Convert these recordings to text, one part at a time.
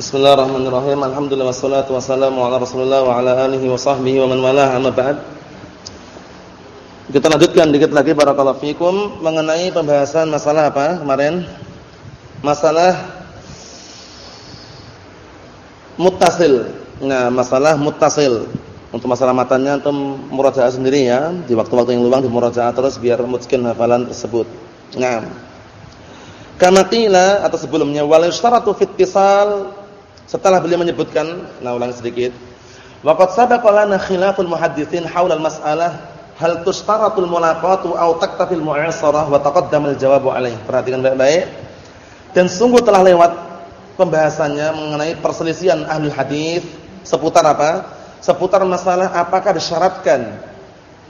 Bismillahirrahmanirrahim. Alhamdulillah wassalatu wassalamu ala Rasulillah wa ala alihi wa sahbihi wa man walah amma ba'd. Kita lanjutkan dikit lagi barakallahu fikum mengenai pembahasan masalah apa kemarin? Masalah muttasil. Nah, masalah muttasil. Untuk masalah matanya antum murajaah sendiri ya, di waktu-waktu yang luang di murajaah terus biar mutskin hafalan tersebut. Nah, kama qila atau sebelumnya wal yustaratu fit setelah beliau menyebutkan, nah ulang sedikit. Waqad sabaqa lana khilaful muhadditsin haula al-mas'alah hal tushtaratul mulaqatu aw taktafil mu'asarah wa taqaddama al-jawabu alaih. Perhatikan baik-baik. Dan sungguh telah lewat pembahasannya mengenai perselisihan ahli hadis seputar apa? Seputar masalah apakah disyaratkan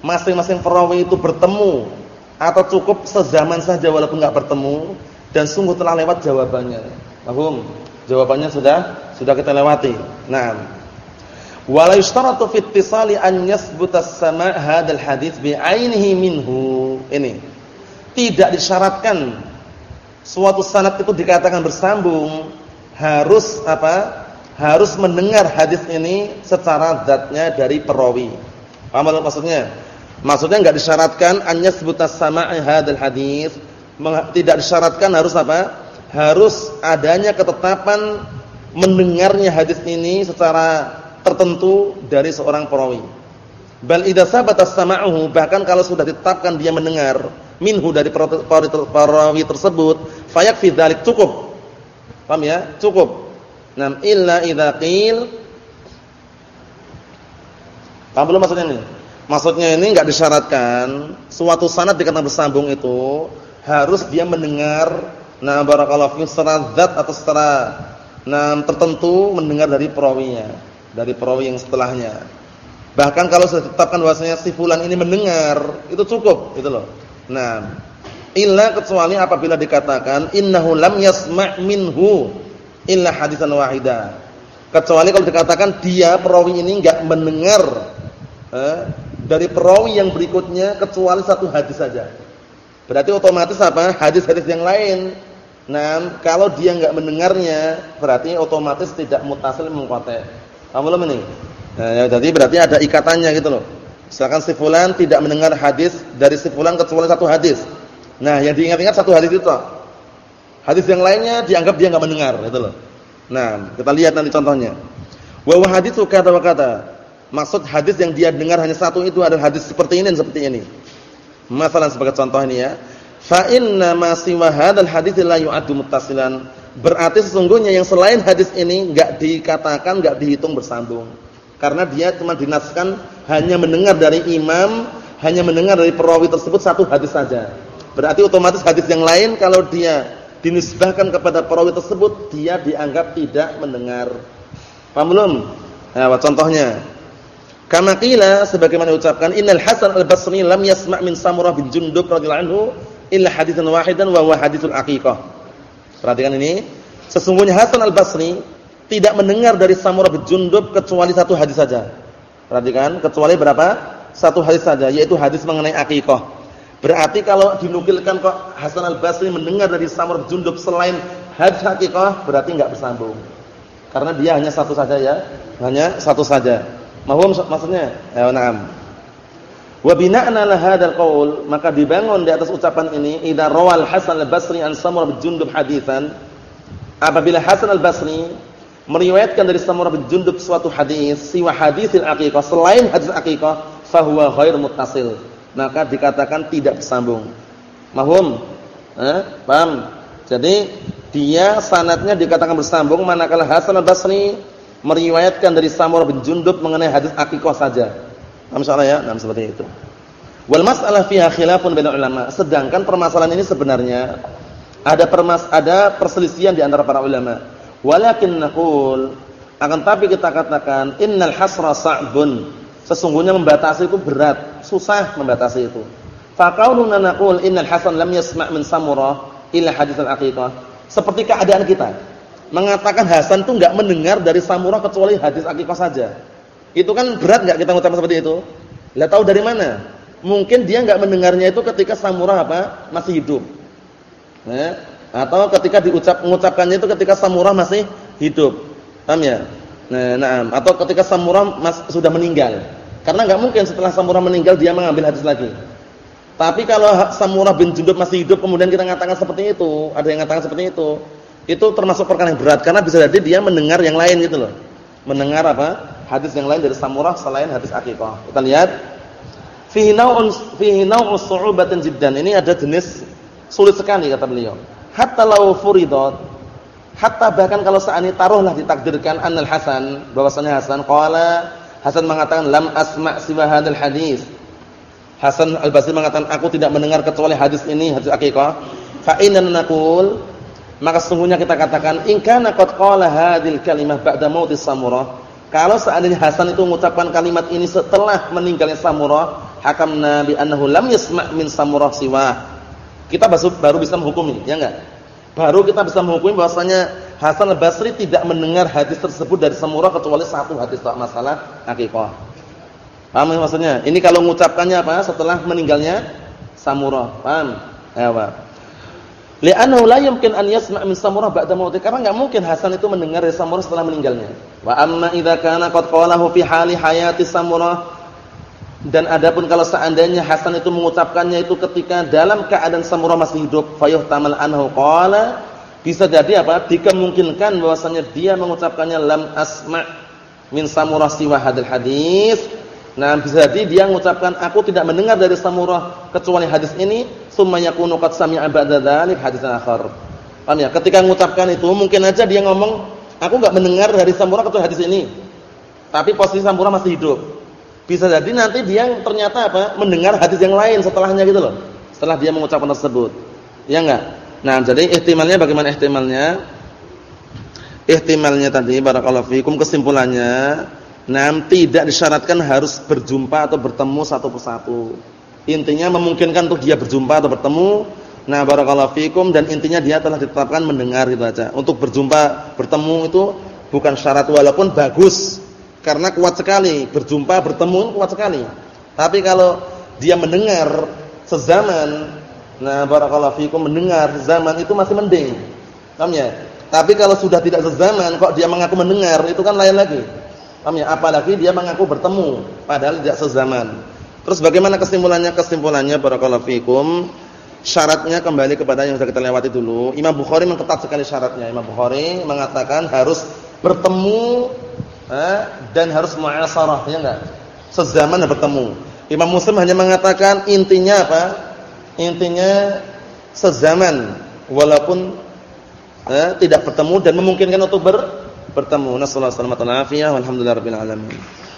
masing-masing perawi itu bertemu atau cukup sezaman saja walaupun enggak bertemu dan sungguh telah lewat jawabannya. Paham? Jawabannya sudah sudah kita lewati. Nah, wala yushtaratu fi ittisali an yathbuta as-sama' hadzal hadits bi 'ainihi minhu. Ini. Tidak disyaratkan suatu sanad itu dikatakan bersambung harus apa? Harus mendengar hadis ini secara zatnya dari perawi. Paham maksudnya? Maksudnya enggak disyaratkan an yathbuta as-sama' hadzal hadits. Tidak disyaratkan harus apa? Harus adanya ketetapan mendengarnya hadis ini secara tertentu dari seorang perawi. Bal idza sabata sama'uhu bahkan kalau sudah ditetapkan dia mendengar minhu dari perawi tersebut, fayakfi dzalik cukup. Paham ya? Cukup. Nam illa idza qil Paham belum maksudnya ini? Maksudnya ini enggak disyaratkan suatu sanad dikatakan bersambung itu harus dia mendengar nah barakallahu fi secara zat atau secara nah tertentu mendengar dari perawinya, dari perawi yang setelahnya. Bahkan kalau sudah ditetapkan bahwasanya si fulan ini mendengar, itu cukup, itu loh. Nah, illa kecuali apabila dikatakan innahu lam yasma' minhu illa hadisan wahida. Kecuali kalau dikatakan dia perawi ini enggak mendengar eh, dari perawi yang berikutnya kecuali satu hadis saja. Berarti otomatis apa? Hadis-hadis yang lain Nah, kalau dia enggak mendengarnya, berarti otomatis tidak mutasil mengkote. Paham belum ini? Nah, jadi berarti ada ikatannya gitu loh. Misalkan si fulan tidak mendengar hadis dari si fulan kecuali satu hadis. Nah, yang diingat-ingat satu hadis itu. Hadis yang lainnya dianggap dia enggak mendengar, gitu loh. Nah, kita lihat nanti contohnya. Wa wa haditsu kata wa kata. Maksud hadis yang dia dengar hanya satu itu adalah hadis seperti ini dan seperti ini. Masalah sebagai contoh ini ya. Fa inna ma siwa hadzal hadits la yu'addu muttasilan. Berarti sesungguhnya yang selain hadis ini enggak dikatakan enggak dihitung bersambung. Karena dia cuma dinaskan hanya mendengar dari imam, hanya mendengar dari perawi tersebut satu hadis saja. Berarti otomatis hadis yang lain kalau dia dinisbahkan kepada perawi tersebut dia dianggap tidak mendengar. Paham belum? Nah, contohnya. Kama qila sebagaimana diucapkan Innal Hasan Al-Basri lam yasma' min Samurah bin Jundub radhiyallahu anhu illa haditsan wahidan wa huwa haditsul aqiqah. Perhatikan ini, sesungguhnya Hasan Al-Basri tidak mendengar dari Samurah bin Jundub kecuali satu hadis saja. Perhatikan, kecuali berapa? Satu hadis saja, yaitu hadis mengenai aqiqah. Berarti kalau dinukilkan kok Hasan Al-Basri mendengar dari Samurah bin Jundub selain hadis aqiqah, berarti enggak bersambung. Karena dia hanya satu saja ya, hanya satu saja. Mahum maksudnya? Ya, na'am. Wa bina'na la hadzal qaul, maka dibangun di atas ucapan ini idza rawal Hasan al-Basri an Samurah bin Jundub haditsan apabila Hasan al-Basri meriwayatkan dari Samurah bin Jundub suatu hadis siwa haditsil aqiqah selain hadis aqiqah fahuwa ghair muttasil maka dikatakan tidak bersambung mahum eh paham jadi dia sanatnya dikatakan bersambung manakala Hasan al-Basri meriwayatkan dari Samurah bin Jundub mengenai hadis aqiqah saja Masalah ya, nah seperti itu. Wal mas'alah fiha khilafun bainal ulama. Sedangkan permasalahan ini sebenarnya ada permas ada perselisihan di antara para ulama. Walakin naqul akan tapi kita katakan innal hasra sa'bun. Sesungguhnya membatasi itu berat, susah membatasi itu. Faqauluna naqul innal hasan lam yasma' min samurah illa hadits al-aqiqah. Seperti keadaan kita. Mengatakan Hasan itu enggak mendengar dari Samurah kecuali hadis aqiqah saja. Itu kan berat enggak kita mengucapkan seperti itu? Lah tahu dari mana? Mungkin dia enggak mendengarnya itu ketika Samurah apa? masih hidup. Ya? Atau ketika diucap mengucapkannya itu ketika Samurah masih hidup. Paham ya? Nah, nah, atau ketika Samurah mas, sudah meninggal. Karena nggak mungkin setelah Samurah meninggal dia mengambil hadis lagi. Tapi kalau Samurah bin Jundub masih hidup kemudian kita mengatakan seperti itu, ada yang mengatakan seperti itu, itu termasuk perkara yang berat karena bisa jadi dia mendengar yang lain gitu loh. Mendengar apa? Hadis yang lain dari Samurah selain hadis Aqiqah. Kita lihat fihi naw'un fihi naw'u su'ubatin jiddan. Ini ada jenis sulit sekali kata beliau. Hatta law furidat hatta bahkan kalau seandainya taruhlah ditakdirkan Anal Hasan bahwasanya Hasan qala Hasan mengatakan lam asma' siwa hadzal hadis. Hasan Al-Basri mengatakan aku tidak mendengar kecuali hadis ini hadis Aqiqah. Fa inna naqul maka sesungguhnya kita katakan in kana qad qala hadhil kalimah ba'da mauti Samurah. Kalau seandainya Hasan itu mengucapkan kalimat ini setelah meninggalnya Samurah, hakamna bi annahu lam yasma' min Samurah siwa. Kita baru bisa menghukumi, ya enggak? Baru kita bisa menghukumi bahwasanya Hasan Al-Basri tidak mendengar hadis tersebut dari Samurah kecuali satu hadis soal masalah akikah. Paham maksudnya? Ini kalau mengucapkannya apa? Setelah meninggalnya Samurah. Paham? Ya, Pak. Li'annahu la yumkin an yasma' min Samurah ba'da mautih. Karena enggak mungkin Hasan itu mendengar dari Samurah setelah meninggalnya. Wa amma idza kana qad qalahu fi hali hayati Samurah dan adapun kalau seandainya Hasan itu mengucapkannya itu ketika dalam keadaan Samurah masih hidup, fayuhtamal anhu qala bisa jadi apa? Dikemungkinkan bahwasanya dia mengucapkannya lam asma' min Samurah siwa hadal hadis Nah, bisa jadi dia mengucapkan aku tidak mendengar dari Samurah kecuali hadis ini, summa yakunu qad sami'a ba'da dzalik hadisan akhar. Paham ya? Ketika mengucapkan itu mungkin aja dia ngomong, aku enggak mendengar dari Samurah kecuali hadis ini. Tapi posisi Samurah masih hidup. Bisa jadi nanti dia ternyata apa? mendengar hadis yang lain setelahnya gitu loh. Setelah dia mengucapkan tersebut. Ya enggak? Nah, jadi ihtimalnya bagaimana ihtimalnya? Ihtimalnya tadi barakallahu fikum kesimpulannya Nah, tidak disyaratkan harus berjumpa atau bertemu satu persatu. Intinya memungkinkan untuk dia berjumpa atau bertemu. Nah, barakallahu fikum dan intinya dia telah ditetapkan mendengar gitu aja. Untuk berjumpa, bertemu itu bukan syarat walaupun bagus. Karena kuat sekali berjumpa, bertemu kuat sekali. Tapi kalau dia mendengar sezaman, nah barakallahu fikum mendengar zaman itu masih mending. Paham ya? Tapi kalau sudah tidak sezaman kok dia mengaku mendengar, itu kan lain lagi. Paham ya? Apalagi dia mengaku bertemu padahal tidak sezaman. Terus bagaimana kesimpulannya? Kesimpulannya barakallahu fikum syaratnya kembali kepada yang sudah kita lewati dulu. Imam Bukhari mengketat sekali syaratnya. Imam Bukhari mengatakan harus bertemu eh, dan harus mu'asarah, ya enggak? Sezaman bertemu. Imam Muslim hanya mengatakan intinya apa? Intinya sezaman walaupun eh, tidak bertemu dan memungkinkan untuk ber bertemu. Nasallahu alaihi wasallam. Alhamdulillah rabbil alamin.